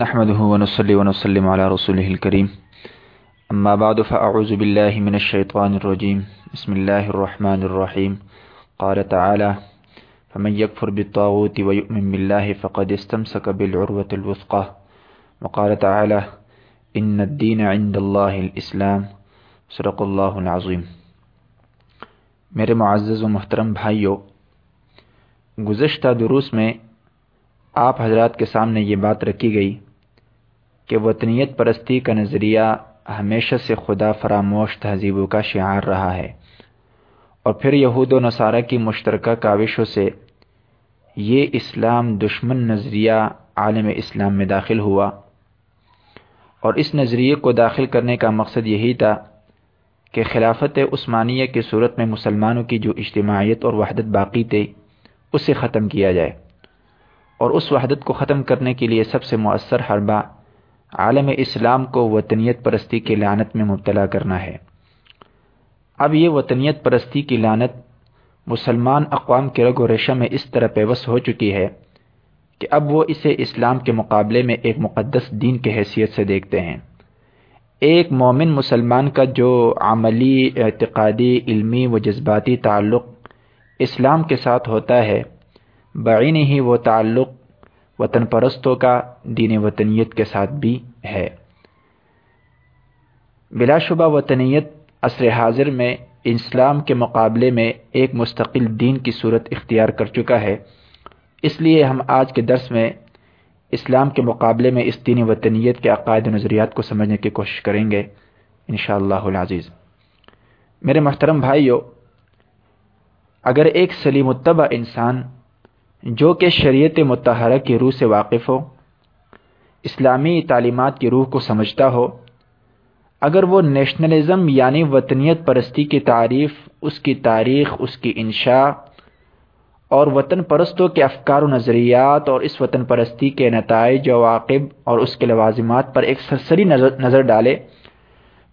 نحمده ونصلي ونسلم على رسوله الكريم. أما بعد، فأعوذ بالله من الشيطان الرجيم. بسم الله الرحمن الرحيم. قال تعالى فمن يكفر بالطاغوت ويؤمن بالله فقد استمسك بالعروة الوثقى. وقال تعالى إن الدين عند الله الإسلام. صدق الله العظيم. میرے معزز و محترم بھائیوں گزشتہ دروس میں آپ حضرات کے سامنے یہ بات رکھی گئی کہ وطنیت پرستی کا نظریہ ہمیشہ سے خدا فراموش تہذیبوں کا شعار رہا ہے۔ اور پھر یہود و نصارہ کی مشترکہ کاوشوں سے یہ اسلام دشمن نظریہ عالم اسلام میں داخل ہوا۔ اور اس نظریے کو داخل کرنے کا مقصد یہی تھا کہ خلافت عثمانیہ کی صورت میں مسلمانوں کی جو اجتماعیت اور وحدت باقی تھی، اسے ختم کیا جائے۔ اور اس وحدت کو ختم کرنے کے لیے سب سے مؤثر حربہ عالم اسلام کو وطنیت پرستی کی لانت میں مبتلا کرنا ہے۔ اب یہ وطنیت پرستی کی لانت مسلمان اقوام کے رگ و ریشہ میں اس طرح پیوس ہو چکی ہے کہ اب وہ اسے اسلام کے مقابلے میں ایک مقدس دین کی حیثیت سے دیکھتے ہیں۔ ایک مومن مسلمان کا جو عملی، اعتقادی، علمی و جذباتی تعلق اسلام کے ساتھ ہوتا ہے، بعین ہی وہ تعلق وطن پرستوں کا دین وطنیت کے ساتھ بھی ہے۔ بلا شبہ وطنیت عصر حاضر میں اسلام کے مقابلے میں ایک مستقل دین کی صورت اختیار کر چکا ہے۔ اس لیے ہم آج کے درس میں اسلام کے مقابلے میں اس دینی وطنیت کے عقائد و نظریات کو سمجھنے کی کوشش کریں گے۔ انشاءاللہ العزیز۔ میرے محترم بھائیو، اگر ایک سلیم الطبع انسان جو کہ شریعت متحرہ کی روح سے واقف ہو، اسلامی تعلیمات کی روح کو سمجھتا ہو، اگر وہ نیشنلزم یعنی وطنیت پرستی کی تعریف، اس کی تاریخ، اس کی انشاء اور وطن پرستوں کے افکار و نظریات اور اس وطن پرستی کے نتائج و واقب اور اس کے لوازمات پر ایک سرسری نظر نظر ڈالے،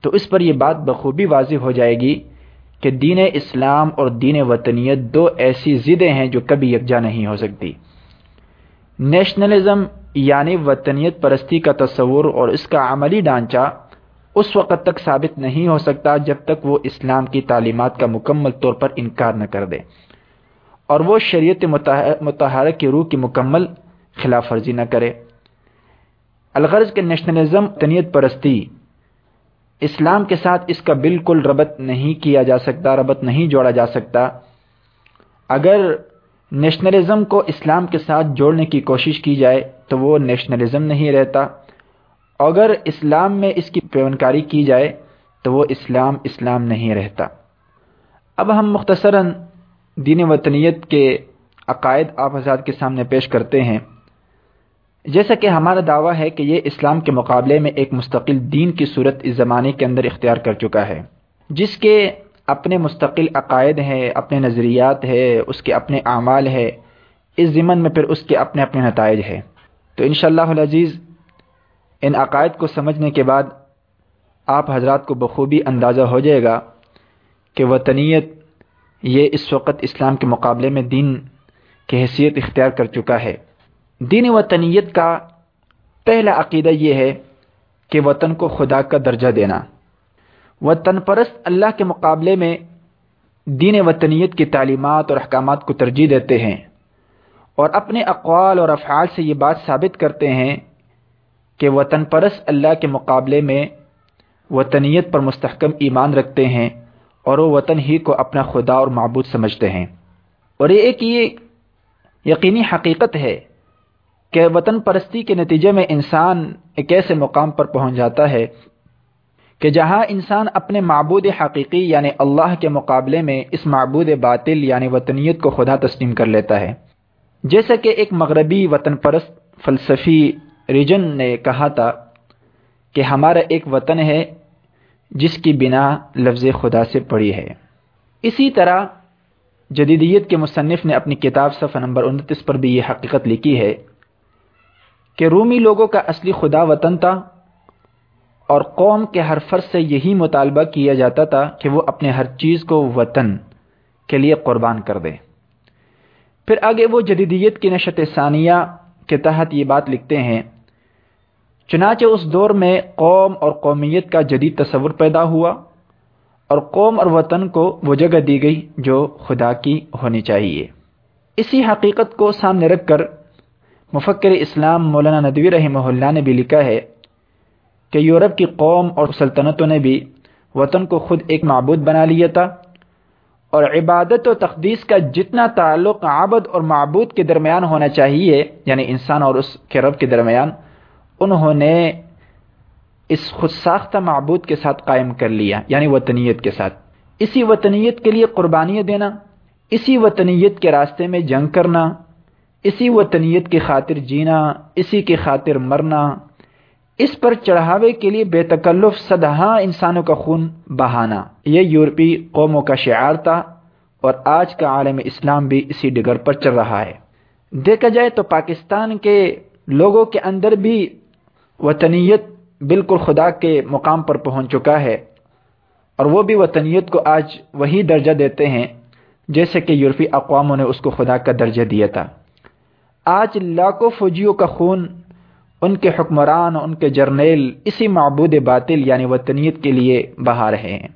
تو اس پر یہ بات بخوبی واضح ہو جائے گی کہ دین اسلام اور دین وطنیت دو ایسی ضدیں ہیں جو کبھی یکجا نہیں ہو سکتی۔ نیشنلزم یعنی وطنیت پرستی کا تصور اور اس کا عملی ڈھانچہ اس وقت تک ثابت نہیں ہو سکتا جب تک وہ اسلام کی تعلیمات کا مکمل طور پر انکار نہ کر دے اور وہ شریعت متحرہ کی روح کی مکمل خلاف ورزی نہ کرے۔ الغرض کے نیشنلزم تنیت پرستی اسلام کے ساتھ اس کا بالکل ربط نہیں کیا جا سکتا، ربط نہیں جوڑا جا سکتا۔ اگر نیشنلزم کو اسلام کے ساتھ جوڑنے کی کوشش کی جائے تو وہ نیشنلزم نہیں رہتا۔ اگر اسلام میں اس کی پیونکاری کی جائے تو وہ اسلام اسلام نہیں رہتا۔ اب ہم مختصراً دین وطنیت کے عقائد آپ حضرات کے سامنے پیش کرتے ہیں۔ جیسا کہ ہمارا دعویٰ ہے کہ یہ اسلام کے مقابلے میں ایک مستقل دین کی صورت اس زمانے کے اندر اختیار کر چکا ہے۔ جس کے اپنے مستقل عقائد ہیں، اپنے نظریات ہے اس کے اپنے اعمال ہے اس ضمن میں پھر اس کے اپنے اپنے نتائج ہے تو انشاءاللہ اللہ العزیز، ان عقائد کو سمجھنے کے بعد آپ حضرات کو بخوبی اندازہ ہو جائے گا کہ وطنیت یہ اس وقت اسلام کے مقابلے میں دین کی حیثیت اختیار کر چکا ہے۔ دین وطنیت کا پہلا عقیدہ یہ ہے کہ وطن کو خدا کا درجہ دینا۔ وطن پرست اللہ کے مقابلے میں دین وطنیت کی تعلیمات اور احکامات کو ترجیح دیتے ہیں اور اپنے اقوال اور افعال سے یہ بات ثابت کرتے ہیں کہ وطن پرست اللہ کے مقابلے میں وطنیت پر مستحکم ایمان رکھتے ہیں اور وہ وطن ہی کو اپنا خدا اور معبود سمجھتے ہیں۔ اور یہ ایک یہ یقینی حقیقت ہے کہ وطن پرستی کے نتیجے میں انسان ایک ایسے مقام پر پہنچ جاتا ہے کہ جہاں انسان اپنے معبود حقیقی یعنی اللہ کے مقابلے میں اس معبود باطل یعنی وطنیت کو خدا تسلیم کر لیتا ہے۔ جیسا کہ ایک مغربی وطن پرست فلسفی ریجن نے کہا تھا کہ ہمارا ایک وطن ہے جس کی بنا لفظ خدا سے پڑی ہے۔ اسی طرح جدیدیت کے مصنف نے اپنی کتاب صفحہ نمبر انتیس پر بھی یہ حقیقت لکھی ہے کہ رومی لوگوں کا اصلی خدا وطن تھا اور قوم کے ہر فرض سے یہی مطالبہ کیا جاتا تھا کہ وہ اپنے ہر چیز کو وطن کے لیے قربان کر دے۔ پھر آگے وہ جدیدیت کی نشت ثانیہ کے تحت یہ بات لکھتے ہیں، چنانچہ اس دور میں قوم اور قومیت کا جدید تصور پیدا ہوا اور قوم اور وطن کو وہ جگہ دی گئی جو خدا کی ہونی چاہیے۔ اسی حقیقت کو سامنے رکھ کر مفکر اسلام مولانا ندوی رحمہ اللہ نے بھی لکھا ہے کہ یورپ کی قوم اور سلطنتوں نے بھی وطن کو خود ایک معبود بنا لیا تھا اور عبادت و تقدیس کا جتنا تعلق عابد اور معبود کے درمیان ہونا چاہیے یعنی انسان اور اس کے رب کے درمیان، انہوں نے اس خود ساختہ معبود کے ساتھ قائم کر لیا یعنی وطنیت کے ساتھ۔ اسی وطنیت کے لیے قربانیاں دینا، اسی وطنیت کے راستے میں جنگ کرنا اسی وطنیت کی خاطر جینا، اسی کی خاطر مرنا، اس پر چڑھاوے کے لیے بے تکلف سدہاں انسانوں کا خون بہانا۔ یہ یورپی قوموں کا شعار تھا اور آج کا عالم اسلام بھی اسی ڈگر پر چل رہا ہے۔ دیکھا جائے تو پاکستان کے لوگوں کے اندر بھی وطنیت بالکل خدا کے مقام پر پہنچ چکا ہے اور وہ بھی وطنیت کو آج وہی درجہ دیتے ہیں جیسے کہ یورپی اقواموں نے اس کو خدا کا درجہ دیا تھا۔ آج لاکھوں فوجیوں کا خون، ان کے حکمران ان کے جرنیل اسی معبود باطل یعنی وطنیت کے لیے بہا رہے ہیں۔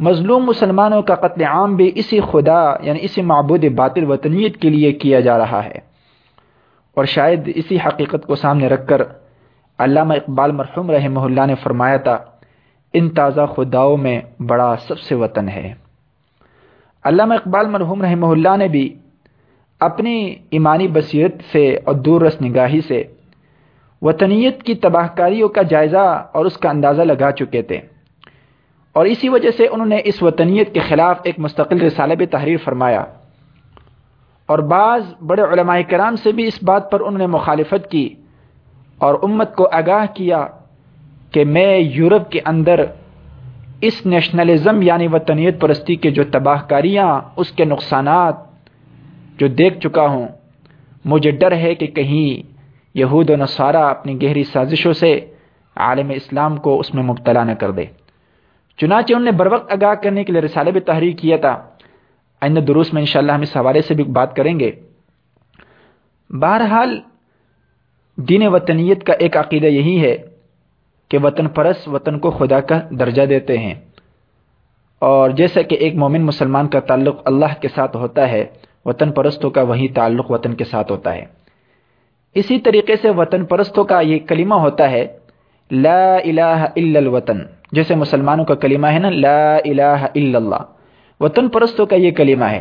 مظلوم مسلمانوں کا قتل عام بھی اسی خدا یعنی اسی معبود باطل وطنیت کے لیے کیا جا رہا ہے۔ اور شاید اسی حقیقت کو سامنے رکھ کر علامہ اقبال مرحوم رحمہ اللہ نے فرمایا تھا، ان تازہ خداؤں میں بڑا سب سے وطن ہے۔ علامہ اقبال مرحوم رحمہ اللہ نے بھی اپنی ایمانی بصیرت سے اور دور رس نگاہی سے۔ وطنیت کی تباہ کاریوں کا جائزہ اور اس کا اندازہ لگا چکے تھے۔ اور اسی وجہ سے انہوں نے اس وطنیت کے خلاف ایک مستقل رسالہ بھی تحریر فرمایا۔ اور بعض بڑے علماء کرام سے بھی اس بات پر انہوں نے مخالفت کی اور امت کو آگاہ کیا کہ میں یورپ کے اندر اس نیشنلزم یعنی وطنیت پرستی کے جو تباہ کاریاں اس کے نقصانات جو دیکھ چکا ہوں، مجھے ڈر ہے کہ کہیں یہود و نصارہ اپنی گہری سازشوں سے عالم اسلام کو اس میں مبتلا نہ کر دے۔ چنانچہ انہوں نے بر وقت آگاہ کرنے کے لیے رسالے بھی تحریر کیا تھا۔ آئندہ دروس میں انشاءاللہ ہم اس حوالے سے بھی بات کریں گے۔ بہرحال، دین وطنیت کا ایک عقیدہ یہی ہے کہ وطن پرس وطن کو خدا کا درجہ دیتے ہیں۔ اور جیسا کہ ایک مومن مسلمان کا تعلق اللہ کے ساتھ ہوتا ہے وطن پرستوں کا وہی تعلق وطن کے ساتھ ہوتا ہے۔ اسی طریقے سے وطن پرستوں کا یہ کلمہ ہوتا ہے، لا الہ الا الوطن، جیسے مسلمانوں کا کلمہ ہے نا، لا الہ الا اللہ۔ وطن پرستوں کا یہ کلمہ ہے۔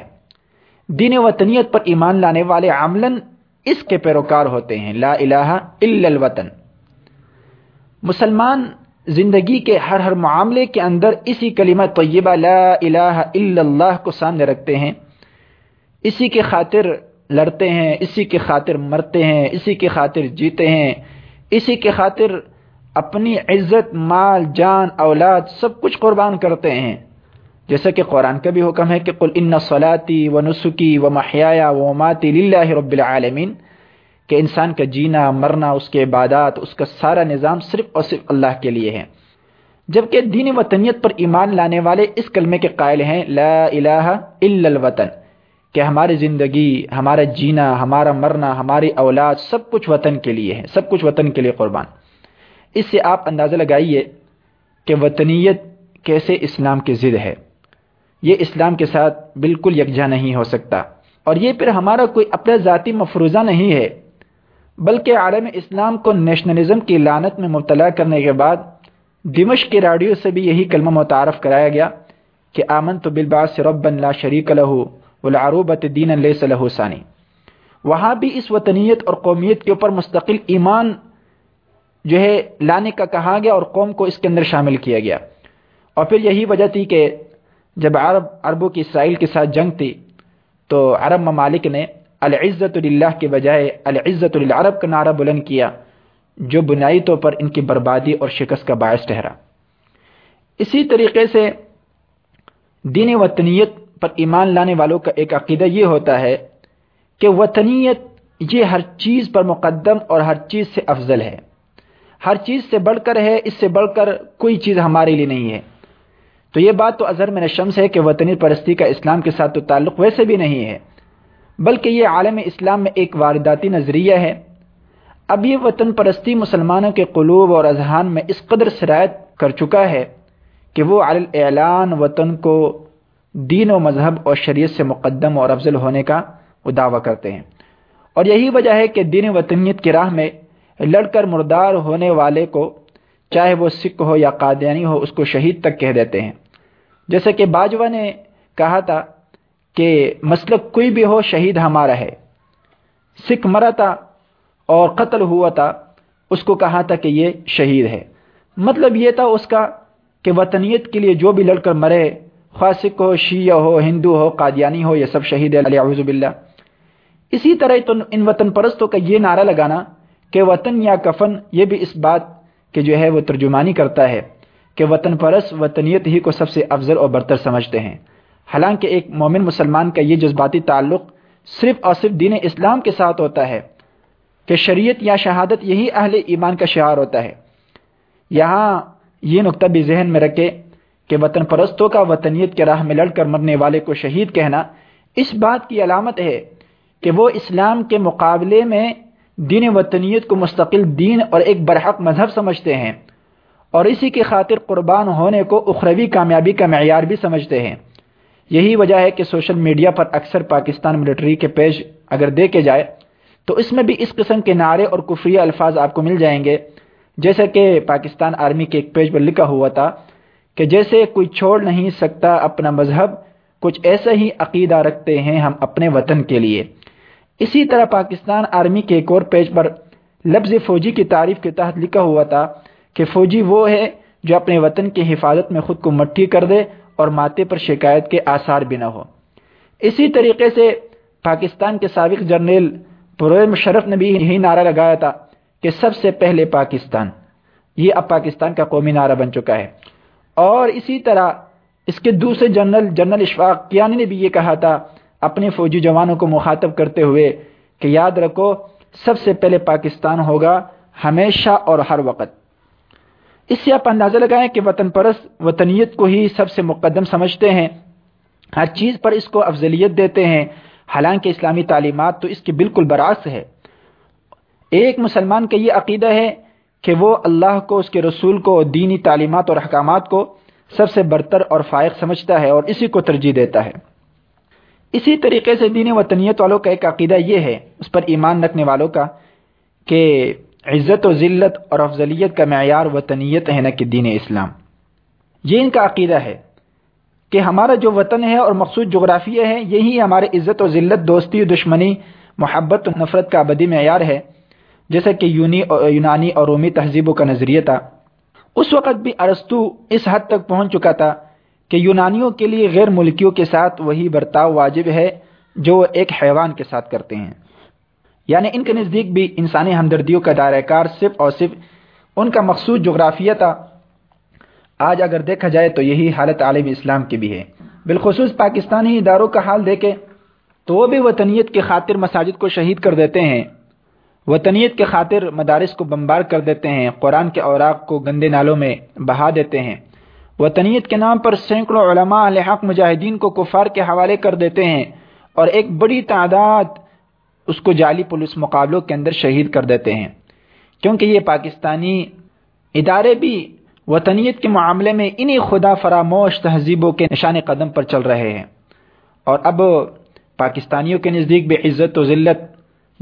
دین وطنیت پر ایمان لانے والے عملاً اس کے پیروکار ہوتے ہیں، لا الہ الا الوطن۔ مسلمان زندگی کے ہر ہر معاملے کے اندر اسی کلمہ طیبہ لا الہ الا اللہ کو سامنے رکھتے ہیں۔ اسی کے خاطر لڑتے ہیں، اسی کے خاطر مرتے ہیں، اسی کے خاطر جیتے ہیں، اسی کے خاطر اپنی عزت، مال، جان، اولاد سب کچھ قربان کرتے ہیں۔ جیسا کہ قرآن کا بھی حکم ہے کہ قل ان صلاتی و نسخی و محیا و ماتی للہ رب العالمین۔ کہ انسان کا جینا، مرنا، اس کے عبادات، اس کا سارا نظام صرف اور صرف اللہ کے لیے ہے۔ جبکہ دین وطنیت پر ایمان لانے والے اس کلمے کے قائل ہیں، لا الہ الا الوطن۔ کہ ہماری زندگی، ہمارا جینا، ہمارا مرنا، ہماری اولاد سب کچھ وطن کے لیے ہے، سب کچھ وطن کے لیے قربان۔ اس سے آپ اندازہ لگائیے کہ وطنیت کیسے اسلام کی ضد ہے۔ یہ اسلام کے ساتھ بالکل یکجا نہیں ہو سکتا۔ اور یہ پھر ہمارا کوئی اپنا ذاتی مفروضہ نہیں ہے، بلکہ عالم اسلام کو نیشنلزم کی لانت میں مبتلا کرنے کے بعد دمش کے راڈیو سے بھی یہی کلمہ متعارف کرایا گیا کہ آمن تو بالباس رب لا شریک لہو العروبت دین اللہ صلی ثانی وہاں بھی اس وطنیت اور قومیت کے اوپر مستقل ایمان جو ہے لانے کا کہا گیا اور قوم کو اس کے اندر شامل کیا گیا۔ اور پھر یہی وجہ تھی کہ جب عرب، عربوں کی اسرائیل کے ساتھ جنگ تھی، تو عرب ممالک نے العزت اللہ کے بجائے العزت للعرب کا نعرہ بلند کیا، جو بنائی طور پر ان کی بربادی اور شکست کا باعث ٹھہرا۔ اسی طریقے سے دین وطنیت پر ایمان لانے والوں کا ایک عقیدہ یہ ہوتا ہے کہ وطنیت یہ ہر چیز پر مقدم اور ہر چیز سے افضل ہے۔ ہر چیز سے بڑھ کر ہے، اس سے بڑھ کر کوئی چیز ہمارے لیے نہیں ہے۔ تو یہ بات تو اظہر میں شمس ہے کہ وطنی پرستی کا اسلام کے ساتھ تو تعلق ویسے بھی نہیں ہے، بلکہ یہ عالم اسلام میں ایک وارداتی نظریہ ہے۔ اب یہ وطن پرستی مسلمانوں کے قلوب اور اذہان میں اس قدر سرایت کر چکا ہے کہ وہ اعلان وطن کو دین و مذہب اور شریعت سے مقدم اور افضل ہونے کا وہ دعویٰ کرتے ہیں۔ اور یہی وجہ ہے کہ دین وطنیت کی راہ میں لڑ کر مردار ہونے والے کو چاہے وہ سکھ ہو یا قادیانی ہو، اس کو شہید تک کہہ دیتے ہیں۔ جیسے کہ باجوہ نے کہا تھا کہ مسلک کوئی بھی ہو، شہید ہمارا ہے۔ سکھ مرا تھا اور قتل ہوا تھا، اس کو کہا تھا کہ یہ شہید ہے۔ مطلب یہ تھا اس کا کہ وطنیت کے لیے جو بھی لڑ کر مرے خواہ ہو، شیعہ ہو، ہندو ہو، قادیانی ہو، یہ سب شہید علیہ باللہ۔ اسی طرح تو ان وطن پرستوں کا یہ نعرہ لگانا کہ وطن یا کفن، یہ بھی اس بات کہ جو ہے وہ ترجمانی کرتا ہے کہ وطن پرست، وطنیت ہی کو سب سے افضل اور برتر سمجھتے ہیں۔ حالانکہ ایک مومن مسلمان کا یہ جذباتی تعلق صرف اور صرف دین اسلام کے ساتھ ہوتا ہے کہ شریعت یا شہادت یہی اہل ایمان کا شعار ہوتا ہے۔ یہاں یہ نقطہ بھی ذہن میں رکھے کہ وطن پرستوں کا وطنیت کے راہ میں لڑ کر مرنے والے کو شہید کہنا اس بات کی علامت ہے کہ وہ اسلام کے مقابلے میں دین وطنیت کو مستقل دین اور ایک برحق مذہب سمجھتے ہیں اور اسی کی خاطر قربان ہونے کو اخروی کامیابی کا معیار بھی سمجھتے ہیں۔ یہی وجہ ہے کہ سوشل میڈیا پر اکثر پاکستان ملٹری کے پیج اگر دیکھے جائے تو اس میں بھی اس قسم کے نعرے اور کفریہ الفاظ آپ کو مل جائیں گے۔ جیسے کہ پاکستان آرمی کے ایک پیج پر لکھا ہوا تھا کہ جیسے کوئی چھوڑ نہیں سکتا اپنا مذہب، کچھ ایسا ہی عقیدہ رکھتے ہیں ہم اپنے وطن کے لیے۔ اسی طرح پاکستان آرمی کے ایک اور پیج پر لفظ فوجی کی تعریف کے تحت لکھا ہوا تھا کہ فوجی وہ ہے جو اپنے وطن کی حفاظت میں خود کو مٹھی کر دے اور ماتے پر شکایت کے آثار بھی نہ ہو۔ اسی طریقے سے پاکستان کے سابق جرنیل پرویر مشرف نے بھی یہی نعرہ لگایا تھا کہ سب سے پہلے پاکستان۔ یہ اب پاکستان کا قومی نعرہ بن چکا ہے۔ اور اسی طرح اس کے دوسرے جنرل جنرل اشفاق کیانی نے بھی یہ کہا تھا، اپنے فوجی جوانوں کو مخاطب کرتے ہوئے کہ یاد رکھو، سب سے پہلے پاکستان ہوگا ہمیشہ اور ہر وقت۔ اس سے آپ اندازہ لگائیں کہ وطن پرست، وطنیت کو ہی سب سے مقدم سمجھتے ہیں۔ ہر چیز پر اس کو افضلیت دیتے ہیں۔ حالانکہ اسلامی تعلیمات تو اس کی بالکل برعکس ہے۔ ایک مسلمان کا یہ عقیدہ ہے کہ وہ اللہ کو، اس کے رسول کو، دینی تعلیمات اور احکامات کو سب سے برتر اور فائق سمجھتا ہے اور اسی کو ترجیح دیتا ہے۔ اسی طریقے سے دین وطنیت والوں کا ایک عقیدہ یہ ہے، اس پر ایمان رکھنے والوں کا، کہ عزت و ذلت اور افضلیت کا معیار وطنیت ہے نہ کہ دین اسلام۔ یہ ان کا عقیدہ ہے کہ ہمارا جو وطن ہے اور مخصوص جغرافیہ ہے، یہی ہمارے عزت و ذلت، دوستی و دشمنی، محبت و نفرت کا ابدی معیار ہے۔ جیسے کہ یونی یونانی اور رومی تہذیبوں کا نظریہ تھا۔ اس وقت بھی ارستو اس حد تک پہنچ چکا تھا کہ یونانیوں کے لیے غیر ملکیوں کے ساتھ وہی برتاؤ واجب ہے جو وہ ایک حیوان کے ساتھ کرتے ہیں۔ یعنی ان کے نزدیک بھی انسانی ہمدردیوں کا دائرہ کار صرف اور صرف ان کا مخصوص جغرافیہ تھا۔ آج اگر دیکھا جائے تو یہی حالت عالم اسلام کی بھی ہے۔ بالخصوص پاکستانی اداروں کا حال دیکھے تو وہ بھی وطنیت کے خاطر مساجد کو شہید کر دیتے ہیں۔ وطنیت کے خاطر مدارس کو بمبار کر دیتے ہیں، قرآن کے اوراق کو گندے نالوں میں بہا دیتے ہیں۔ وطنیت کے نام پر سینکڑوں علماء الحق مجاہدین کو کفار کے حوالے کر دیتے ہیں اور ایک بڑی تعداد اس کو جعلی پولیس مقابلوں کے اندر شہید کر دیتے ہیں۔ کیونکہ یہ پاکستانی ادارے بھی وطنیت کے معاملے میں انہی خدا فراموش تہذیبوں کے نشان قدم پر چل رہے ہیں۔ اور اب پاکستانیوں کے نزدیک بھی عزت و ذلت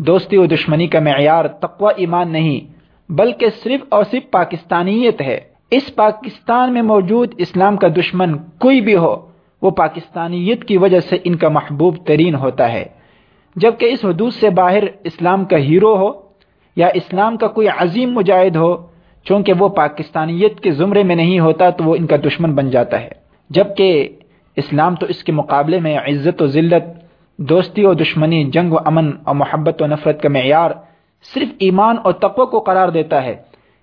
دوستی و دشمنی کا معیار تقوی ایمان نہیں، بلکہ صرف اور صرف پاکستانیت ہے۔ اس پاکستان میں موجود اسلام کا دشمن کوئی بھی ہو، وہ پاکستانیت کی وجہ سے ان کا محبوب ترین ہوتا ہے۔ جبکہ اس حدود سے باہر اسلام کا ہیرو ہو یا اسلام کا کوئی عظیم مجاہد ہو، چونکہ وہ پاکستانیت کے زمرے میں نہیں ہوتا تو وہ ان کا دشمن بن جاتا ہے۔ جبکہ اسلام تو اس کے مقابلے میں عزت و ذلت دوستی و دشمنی، جنگ و امن اور محبت و نفرت کا معیار صرف ایمان اور تقوی کو قرار دیتا ہے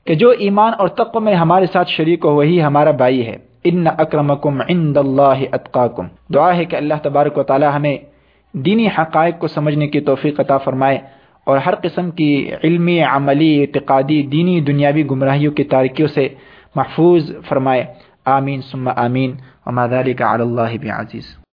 کہ جو ایمان اور تقوی میں ہمارے ساتھ شریک ہو، وہی ہمارا بھائی ہے۔ ان اکرمکم عند اللہ اتقاکم۔ دعا ہے کہ اللہ تبارک و تعالی ہمیں دینی حقائق کو سمجھنے کی توفیق عطا فرمائے اور ہر قسم کی علمی، عملی، اعتقادی، دینی، دنیاوی گمراہیوں کی تاریکیوں سے محفوظ فرمائے۔ آمین، ثم آمین۔ وما ذلك على اللہ بعزیز